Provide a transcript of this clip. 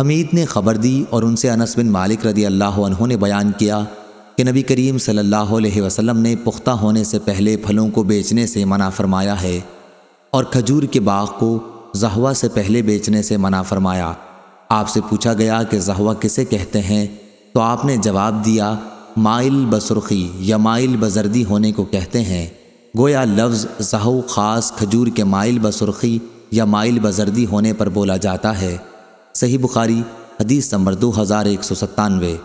حمید نے خبر دی اور ان سے انس بن مالک رضی اللہ عنہ نے بیان کیا کہ نبی کریم صلی اللہ علیہ وسلم نے پختہ ہونے سے پہلے پھلوں کو بیچنے سے منع فرمایا ہے اور کھجور کے باغ کو زہوا سے پہلے بیچنے سے منع فرمایا۔ آپ سے پوچھا گیا کہ زہوا کسے کہتے ہیں؟ تو آپ نے جواب دیا، مائل بسرخی یا مائل بزردی ہونے کو کہتے ہیں۔ گویا لفظ زہو خاص کھجور کے مائل بسرخی یا مائل بزردی ہونے پر بولا جاتا ہے۔ صحیح بخاری حدیث نمبر دو ہزار ایک سو ستانوے۔